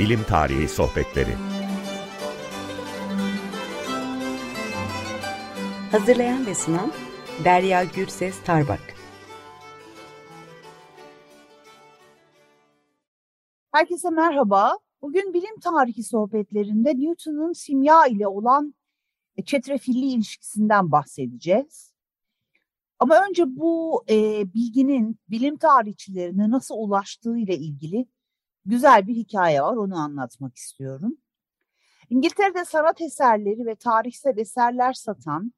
Bilim Tarihi Sohbetleri Hazırlayan ve sunan Derya Gürses Tarbak Herkese merhaba. Bugün bilim tarihi sohbetlerinde Newton'un simya ile olan çetrefilli ilişkisinden bahsedeceğiz. Ama önce bu e, bilginin bilim tarihçilerine nasıl ulaştığı ile ilgili güzel bir hikaye var. Onu anlatmak istiyorum. İngiltere'de sanat eserleri ve tarihsel eserler satan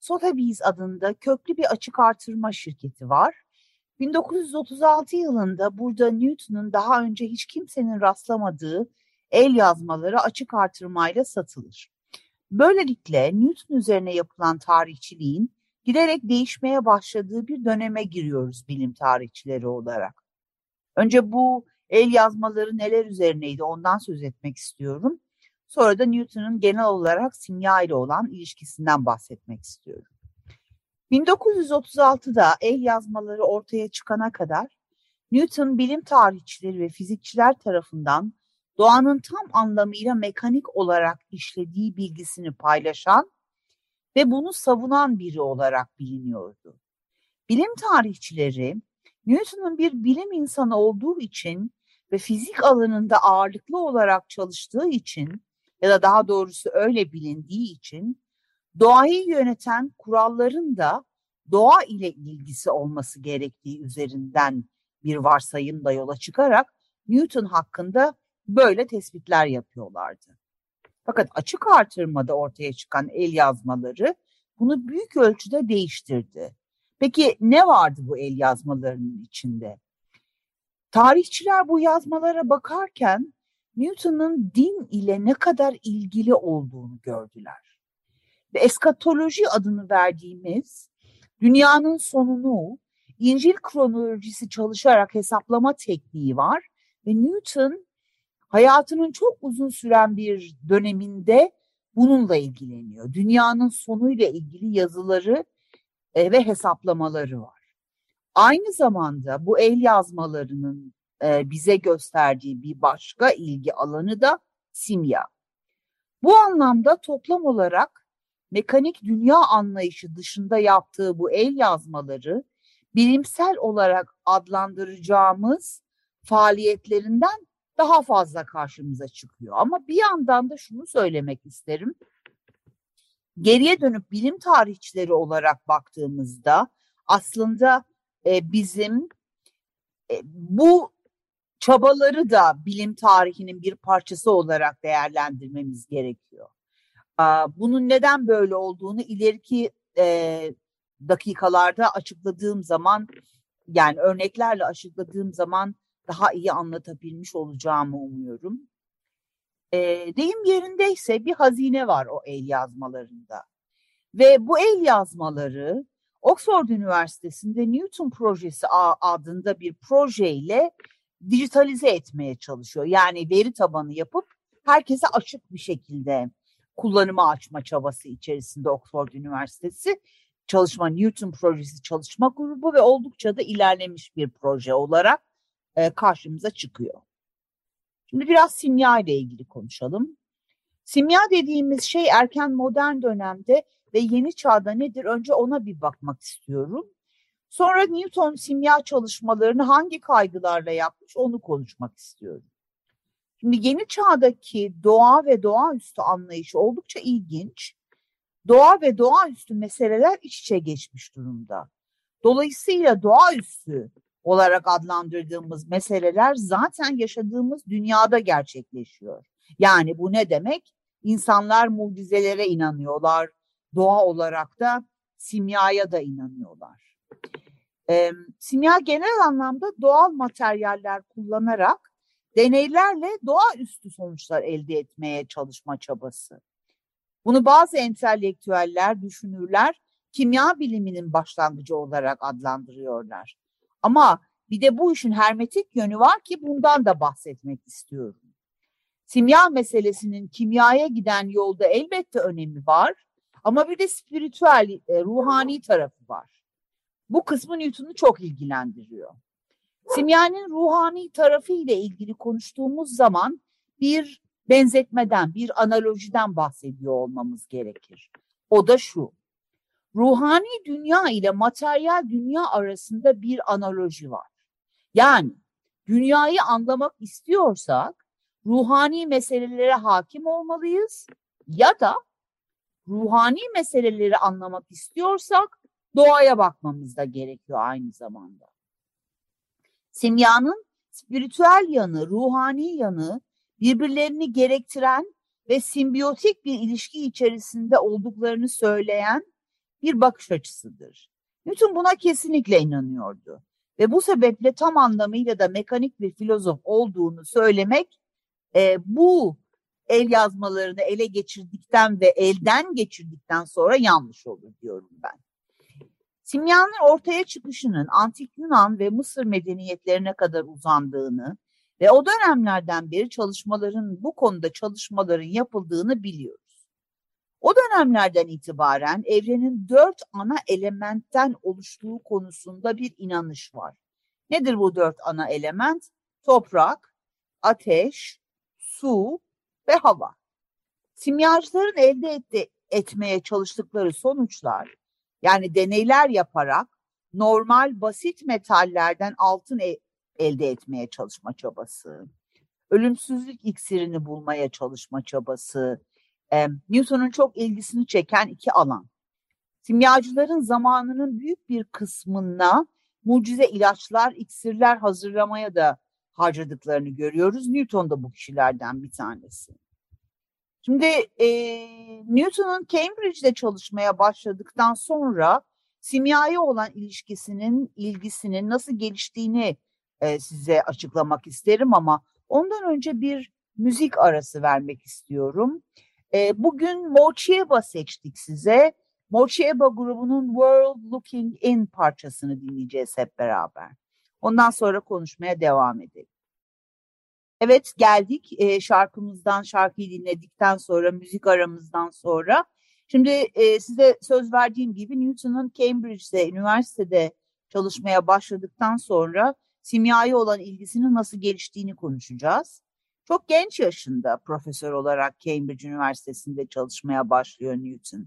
Sotheby's adında köklü bir açık artırma şirketi var. 1936 yılında burada Newton'un daha önce hiç kimsenin rastlamadığı el yazmaları açık artırmayla satılır. Böylelikle Newton üzerine yapılan tarihçiliğin giderek değişmeye başladığı bir döneme giriyoruz bilim tarihçileri olarak. Önce bu el yazmaları neler üzerineydi ondan söz etmek istiyorum. Sonra da Newton'un genel olarak simya ile olan ilişkisinden bahsetmek istiyorum. 1936'da el yazmaları ortaya çıkana kadar Newton bilim tarihçileri ve fizikçiler tarafından doğanın tam anlamıyla mekanik olarak işlediği bilgisini paylaşan ve bunu savunan biri olarak biliniyordu. Bilim tarihçileri Newton'un bir bilim insanı olduğu için ve fizik alanında ağırlıklı olarak çalıştığı için ya da daha doğrusu öyle bilindiği için doğayı yöneten kuralların da doğa ile ilgisi olması gerektiği üzerinden bir varsayımla yola çıkarak Newton hakkında böyle tespitler yapıyorlardı. Fakat açık artırmada ortaya çıkan el yazmaları bunu büyük ölçüde değiştirdi. Peki ne vardı bu el yazmalarının içinde? Tarihçiler bu yazmalara bakarken Newton'un din ile ne kadar ilgili olduğunu gördüler. Ve eskatoloji adını verdiğimiz dünyanın sonunu İncil kronolojisi çalışarak hesaplama tekniği var ve Newton hayatının çok uzun süren bir döneminde bununla ilgileniyor. Dünyanın sonuyla ilgili yazıları e, ve hesaplamaları var. Aynı zamanda bu el yazmalarının e, bize gösterdiği bir başka ilgi alanı da simya. Bu anlamda toplam olarak mekanik dünya anlayışı dışında yaptığı bu el yazmaları bilimsel olarak adlandıracağımız faaliyetlerinden daha fazla karşımıza çıkıyor. Ama bir yandan da şunu söylemek isterim. Geriye dönüp bilim tarihçileri olarak baktığımızda aslında e, bizim e, bu çabaları da bilim tarihinin bir parçası olarak değerlendirmemiz gerekiyor. Bunun neden böyle olduğunu ileriki e, dakikalarda açıkladığım zaman yani örneklerle açıkladığım zaman daha iyi anlatabilmiş olacağımı umuyorum. E, deyim yerindeyse bir hazine var o el yazmalarında. Ve bu el yazmaları Oxford Üniversitesi'nde Newton Projesi adında bir projeyle dijitalize etmeye çalışıyor. Yani veri tabanı yapıp herkese açık bir şekilde kullanıma açma çabası içerisinde Oxford Üniversitesi çalışma Newton projesi çalışma grubu ve oldukça da ilerlemiş bir proje olarak e, karşımıza çıkıyor. Şimdi biraz simya ile ilgili konuşalım. Simya dediğimiz şey erken modern dönemde ve yeni çağda nedir? Önce ona bir bakmak istiyorum. Sonra Newton simya çalışmalarını hangi kaygılarla yapmış onu konuşmak istiyorum. Şimdi yeni çağdaki doğa ve doğaüstü anlayışı oldukça ilginç. Doğa ve doğaüstü meseleler iç içe geçmiş durumda. Dolayısıyla doğaüstü olarak adlandırdığımız meseleler zaten yaşadığımız dünyada gerçekleşiyor. Yani bu ne demek? İnsanlar mucizelere inanıyorlar. Doğa olarak da simyaya da inanıyorlar. E, simya genel anlamda doğal materyaller kullanarak deneylerle doğaüstü sonuçlar elde etmeye çalışma çabası. Bunu bazı entelektüeller, düşünürler kimya biliminin başlangıcı olarak adlandırıyorlar. Ama bir de bu işin hermetik yönü var ki bundan da bahsetmek istiyorum. Simya meselesinin kimyaya giden yolda elbette önemi var ama bir de spiritüel, e, ruhani tarafı var. Bu kısmı Newton'u çok ilgilendiriyor. Simyanın ruhani tarafı ile ilgili konuştuğumuz zaman bir benzetmeden, bir analojiden bahsediyor olmamız gerekir. O da şu. Ruhani dünya ile materyal dünya arasında bir analoji var. Yani dünyayı anlamak istiyorsak ruhani meselelere hakim olmalıyız ya da ruhani meseleleri anlamak istiyorsak doğaya bakmamız da gerekiyor aynı zamanda. Simyanın spiritüel yanı, ruhani yanı birbirlerini gerektiren ve simbiyotik bir ilişki içerisinde olduklarını söyleyen bir bakış açısıdır. Newton buna kesinlikle inanıyordu ve bu sebeple tam anlamıyla da mekanik bir filozof olduğunu söylemek e, bu el yazmalarını ele geçirdikten ve elden geçirdikten sonra yanlış olur diyorum ben. Simyanın ortaya çıkışının antik Yunan ve Mısır medeniyetlerine kadar uzandığını ve o dönemlerden beri çalışmaların bu konuda çalışmaların yapıldığını biliyoruz. O dönemlerden itibaren evrenin dört ana elementten oluştuğu konusunda bir inanış var. Nedir bu dört ana element? Toprak, ateş, su ve hava. Simyacıların elde etti, etmeye çalıştıkları sonuçlar yani deneyler yaparak normal basit metallerden altın e elde etmeye çalışma çabası, ölümsüzlük iksirini bulmaya çalışma çabası, e, Newton'un çok ilgisini çeken iki alan. Simyacıların zamanının büyük bir kısmına mucize ilaçlar, iksirler hazırlamaya da harcadıklarını görüyoruz. Newton da bu kişilerden bir tanesi. Şimdi e, Newton'un Cambridge'de çalışmaya başladıktan sonra simyaya olan ilişkisinin, ilgisinin nasıl geliştiğini e, size açıklamak isterim ama ondan önce bir müzik arası vermek istiyorum. E, bugün Mochieba seçtik size. Mochieba grubunun World Looking In parçasını dinleyeceğiz hep beraber. Ondan sonra konuşmaya devam edelim. Evet geldik e, şarkımızdan şarkıyı dinledikten sonra müzik aramızdan sonra. Şimdi e, size söz verdiğim gibi Newton'un Cambridge'de üniversitede çalışmaya başladıktan sonra simyaya olan ilgisinin nasıl geliştiğini konuşacağız. Çok genç yaşında profesör olarak Cambridge Üniversitesi'nde çalışmaya başlıyor Newton.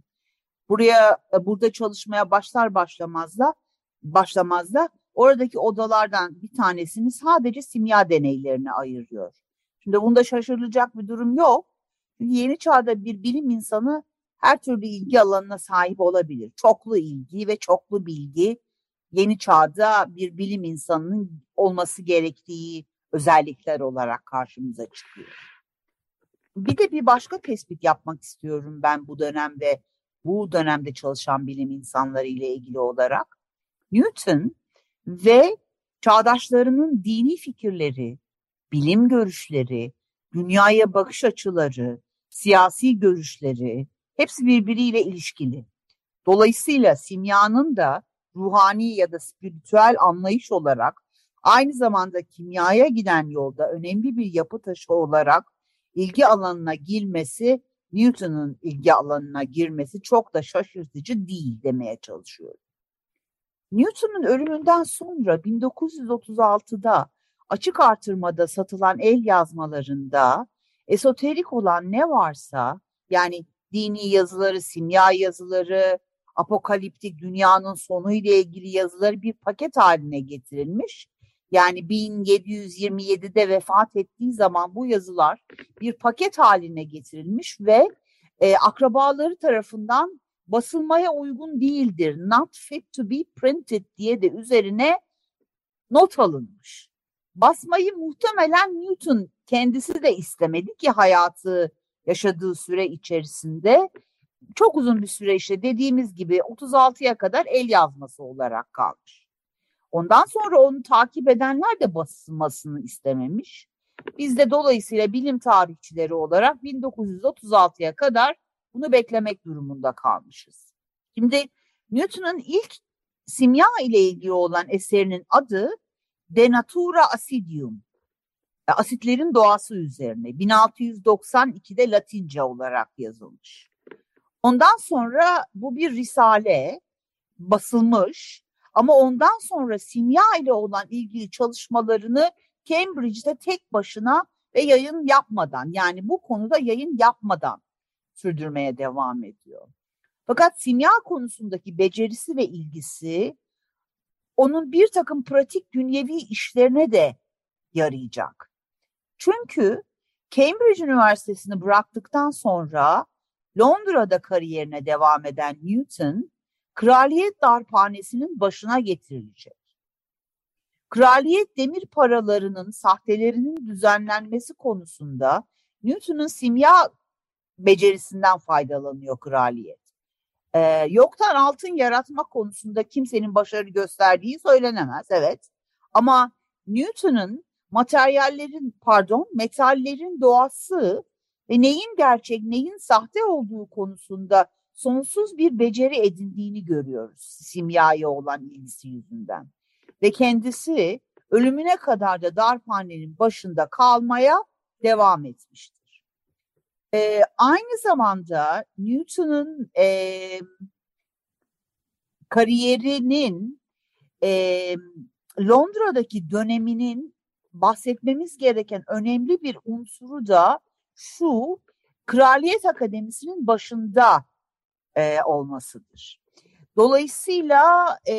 Buraya e, burada çalışmaya başlar başlamaz da başlamaz da oradaki odalardan bir tanesini sadece simya deneylerine ayırıyor. Şimdi bunda şaşırılacak bir durum yok. Çünkü yeni çağda bir bilim insanı her türlü ilgi alanına sahip olabilir. Çoklu ilgi ve çoklu bilgi yeni çağda bir bilim insanının olması gerektiği özellikler olarak karşımıza çıkıyor. Bir de bir başka tespit yapmak istiyorum ben bu dönemde, bu dönemde çalışan bilim insanları ile ilgili olarak. Newton ve çağdaşlarının dini fikirleri, bilim görüşleri, dünyaya bakış açıları, siyasi görüşleri hepsi birbiriyle ilişkili. Dolayısıyla simyanın da ruhani ya da spiritüel anlayış olarak aynı zamanda kimyaya giden yolda önemli bir yapı taşı olarak ilgi alanına girmesi, Newton'un ilgi alanına girmesi çok da şaşırtıcı değil demeye çalışıyorum. Newton'un ölümünden sonra 1936'da açık artırmada satılan el yazmalarında esoterik olan ne varsa yani dini yazıları, simya yazıları, apokaliptik dünyanın sonu ile ilgili yazıları bir paket haline getirilmiş. Yani 1727'de vefat ettiği zaman bu yazılar bir paket haline getirilmiş ve e, akrabaları tarafından basılmaya uygun değildir. Not fit to be printed diye de üzerine not alınmış. Basmayı muhtemelen Newton kendisi de istemedi ki hayatı yaşadığı süre içerisinde çok uzun bir süre işte dediğimiz gibi 36'ya kadar el yazması olarak kalmış. Ondan sonra onu takip edenler de basılmasını istememiş. Biz de dolayısıyla bilim tarihçileri olarak 1936'ya kadar bunu beklemek durumunda kalmışız. Şimdi Newton'un ilk simya ile ilgili olan eserinin adı De Natura Acidium. Asitlerin doğası üzerine 1692'de Latince olarak yazılmış. Ondan sonra bu bir risale basılmış ama ondan sonra simya ile olan ilgili çalışmalarını Cambridge'de tek başına ve yayın yapmadan yani bu konuda yayın yapmadan sürdürmeye devam ediyor. Fakat simya konusundaki becerisi ve ilgisi onun bir takım pratik dünyevi işlerine de yarayacak. Çünkü Cambridge Üniversitesi'ni bıraktıktan sonra Londra'da kariyerine devam eden Newton, kraliyet darphanesinin başına getirilecek. Kraliyet demir paralarının sahtelerinin düzenlenmesi konusunda Newton'un simya becerisinden faydalanıyor kraliyet. Ee, yoktan altın yaratma konusunda kimsenin başarı gösterdiği söylenemez, evet. Ama Newton'un materyallerin, pardon, metallerin doğası ve neyin gerçek, neyin sahte olduğu konusunda sonsuz bir beceri edindiğini görüyoruz simyaya olan ilgisi yüzünden. Ve kendisi ölümüne kadar da darphanenin başında kalmaya devam etmiştir. Ee, aynı zamanda Newton'un e, kariyerinin e, Londra'daki döneminin bahsetmemiz gereken önemli bir unsuru da şu Kraliyet Akademisi'nin başında e, olmasıdır. Dolayısıyla e,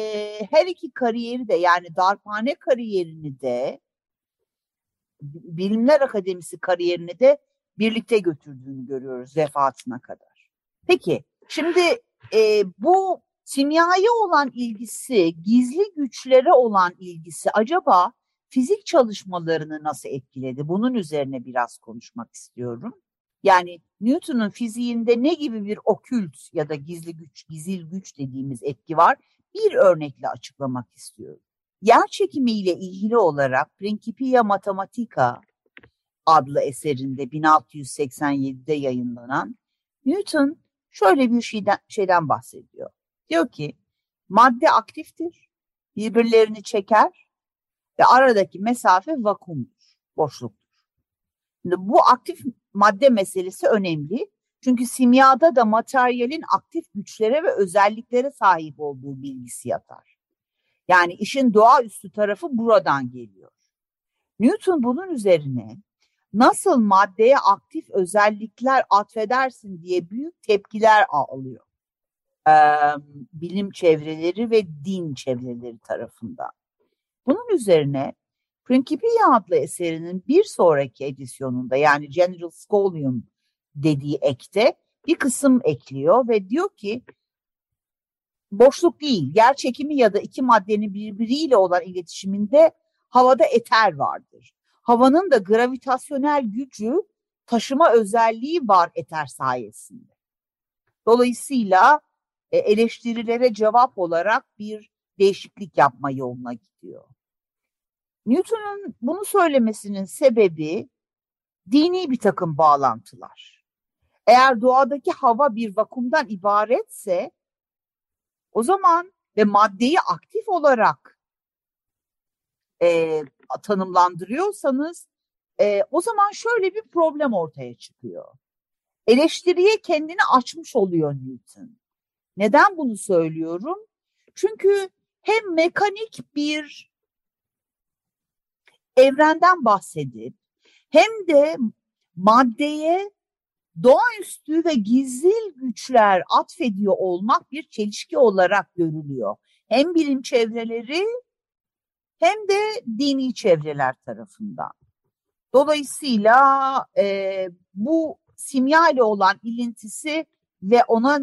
her iki kariyeri de yani darphane kariyerini de Bilimler Akademisi kariyerini de birlikte götürdüğünü görüyoruz vefatına kadar. Peki şimdi e, bu simyaya olan ilgisi, gizli güçlere olan ilgisi acaba fizik çalışmalarını nasıl etkiledi? Bunun üzerine biraz konuşmak istiyorum. Yani Newton'un fiziğinde ne gibi bir okült ya da gizli güç, gizil güç dediğimiz etki var? Bir örnekle açıklamak istiyorum. Yer çekimi ile ilgili olarak Principia Mathematica adlı eserinde 1687'de yayınlanan Newton şöyle bir şeyden, şeyden bahsediyor. Diyor ki madde aktiftir, birbirlerini çeker ve aradaki mesafe vakumdur, boşluktur. Şimdi bu aktif madde meselesi önemli. Çünkü simyada da materyalin aktif güçlere ve özelliklere sahip olduğu bilgisi yatar. Yani işin doğaüstü tarafı buradan geliyor. Newton bunun üzerine nasıl maddeye aktif özellikler atfedersin diye büyük tepkiler alıyor. Ee, bilim çevreleri ve din çevreleri tarafından. Bunun üzerine Principia adlı eserinin bir sonraki edisyonunda yani General Scholium dediği ekte bir kısım ekliyor ve diyor ki boşluk değil, yer çekimi ya da iki maddenin birbiriyle olan iletişiminde havada eter vardır. Havanın da gravitasyonel gücü taşıma özelliği var eter sayesinde. Dolayısıyla e, eleştirilere cevap olarak bir değişiklik yapma yoluna gidiyor. Newton'un bunu söylemesinin sebebi dini bir takım bağlantılar. Eğer doğadaki hava bir vakumdan ibaretse o zaman ve maddeyi aktif olarak e, tanımlandırıyorsanız e, o zaman şöyle bir problem ortaya çıkıyor. Eleştiriye kendini açmış oluyor Newton. Neden bunu söylüyorum? Çünkü hem mekanik bir evrenden bahsedip hem de maddeye doğaüstü ve gizli güçler atfediyor olmak bir çelişki olarak görülüyor. Hem bilim çevreleri hem de dini çevreler tarafından. Dolayısıyla e, bu simya ile olan ilintisi ve ona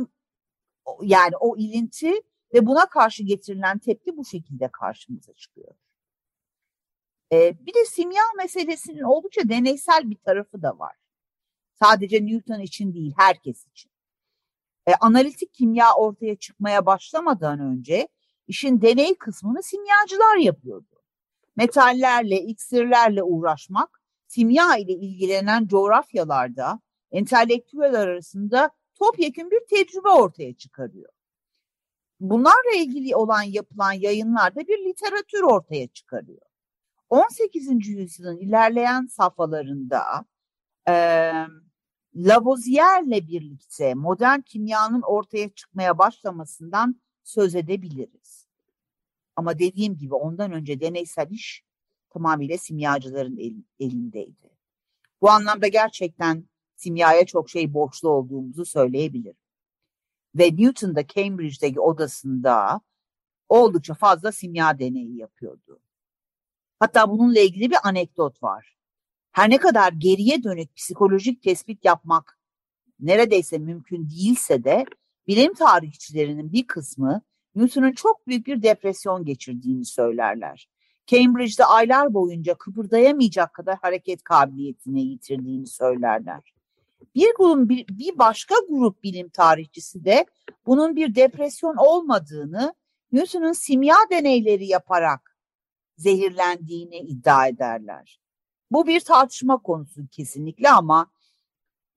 yani o ilinti ve buna karşı getirilen tepki bu şekilde karşımıza çıkıyor. E, bir de simya meselesinin oldukça deneysel bir tarafı da var. Sadece Newton için değil, herkes için. E, analitik kimya ortaya çıkmaya başlamadan önce işin deney kısmını simyacılar yapıyordu. Metallerle, iksirlerle uğraşmak, simya ile ilgilenen coğrafyalarda entelektüel arasında topyekun bir tecrübe ortaya çıkarıyor. Bunlarla ilgili olan yapılan yayınlarda bir literatür ortaya çıkarıyor. 18. yüzyılın ilerleyen safhalarında e, Lavoisier'le birlikte modern kimyanın ortaya çıkmaya başlamasından söz edebiliriz. Ama dediğim gibi ondan önce deneysel iş tamamıyla simyacıların el, elindeydi. Bu anlamda gerçekten simyaya çok şey borçlu olduğumuzu söyleyebilirim. Ve Newton da Cambridge'deki odasında oldukça fazla simya deneyi yapıyordu. Hatta bununla ilgili bir anekdot var. Her ne kadar geriye dönük psikolojik tespit yapmak neredeyse mümkün değilse de bilim tarihçilerinin bir kısmı Newton'un çok büyük bir depresyon geçirdiğini söylerler. Cambridge'de aylar boyunca kıpırdayamayacak kadar hareket kabiliyetini yitirdiğini söylerler. Bir, grup, bir, bir başka grup bilim tarihçisi de bunun bir depresyon olmadığını Newton'un simya deneyleri yaparak zehirlendiğini iddia ederler. Bu bir tartışma konusu kesinlikle ama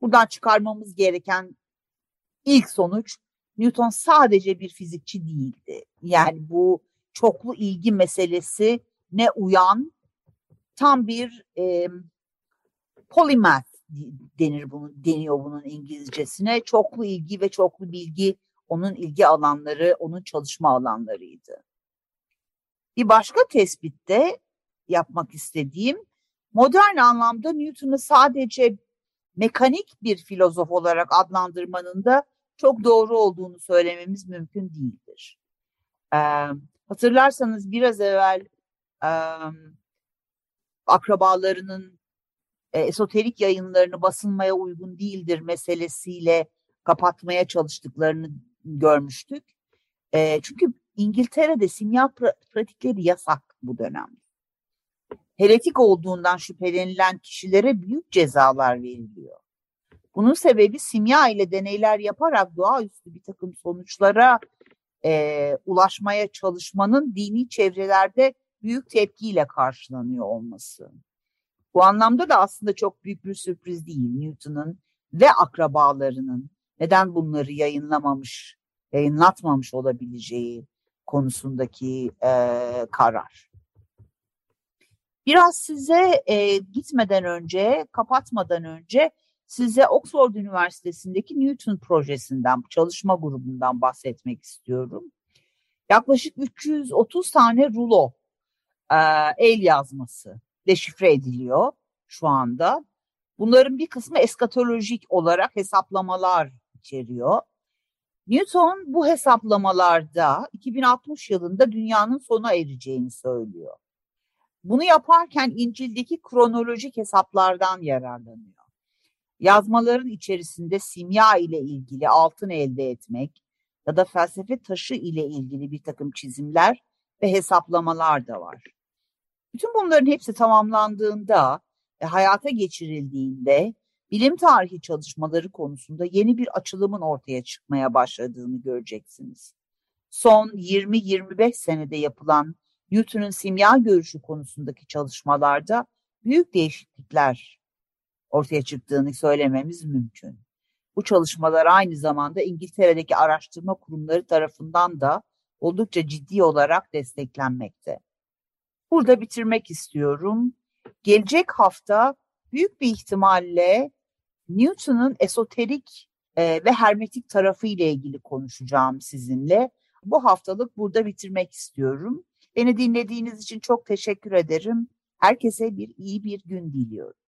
buradan çıkarmamız gereken ilk sonuç Newton sadece bir fizikçi değildi. Yani bu çoklu ilgi meselesi ne uyan tam bir e, polymath denir bunu deniyor bunun İngilizcesine. Çoklu ilgi ve çoklu bilgi onun ilgi alanları, onun çalışma alanlarıydı. Bir başka tespitte yapmak istediğim modern anlamda Newton'u sadece mekanik bir filozof olarak adlandırmanın da çok doğru olduğunu söylememiz mümkün değildir. Hatırlarsanız biraz evvel akrabalarının e, esoterik yayınlarını basılmaya uygun değildir meselesiyle kapatmaya çalıştıklarını görmüştük. E, çünkü İngiltere'de simya pra pratikleri yasak bu dönemde. Heretik olduğundan şüphelenilen kişilere büyük cezalar veriliyor. Bunun sebebi simya ile deneyler yaparak doğaüstü bir takım sonuçlara e, ulaşmaya çalışmanın dini çevrelerde büyük tepkiyle karşılanıyor olması. Bu anlamda da aslında çok büyük bir sürpriz değil Newton'un ve akrabalarının neden bunları yayınlamamış, yayınlatmamış olabileceği konusundaki e, karar. Biraz size e, gitmeden önce, kapatmadan önce size Oxford Üniversitesi'ndeki Newton projesinden, çalışma grubundan bahsetmek istiyorum. Yaklaşık 330 tane rulo e, el yazması deşifre ediliyor şu anda. Bunların bir kısmı eskatolojik olarak hesaplamalar içeriyor. Newton bu hesaplamalarda 2060 yılında dünyanın sona ereceğini söylüyor. Bunu yaparken İncil'deki kronolojik hesaplardan yararlanıyor. Yazmaların içerisinde simya ile ilgili altın elde etmek ya da felsefe taşı ile ilgili bir takım çizimler ve hesaplamalar da var. Bütün bunların hepsi tamamlandığında ve hayata geçirildiğinde bilim tarihi çalışmaları konusunda yeni bir açılımın ortaya çıkmaya başladığını göreceksiniz. Son 20-25 senede yapılan Newton'un simya görüşü konusundaki çalışmalarda büyük değişiklikler ortaya çıktığını söylememiz mümkün. Bu çalışmalar aynı zamanda İngiltere'deki araştırma kurumları tarafından da oldukça ciddi olarak desteklenmekte. Burada bitirmek istiyorum. Gelecek hafta büyük bir ihtimalle Newton'un esoterik e, ve hermetik tarafı ile ilgili konuşacağım sizinle. Bu haftalık burada bitirmek istiyorum. Beni dinlediğiniz için çok teşekkür ederim. Herkese bir iyi bir gün diliyorum.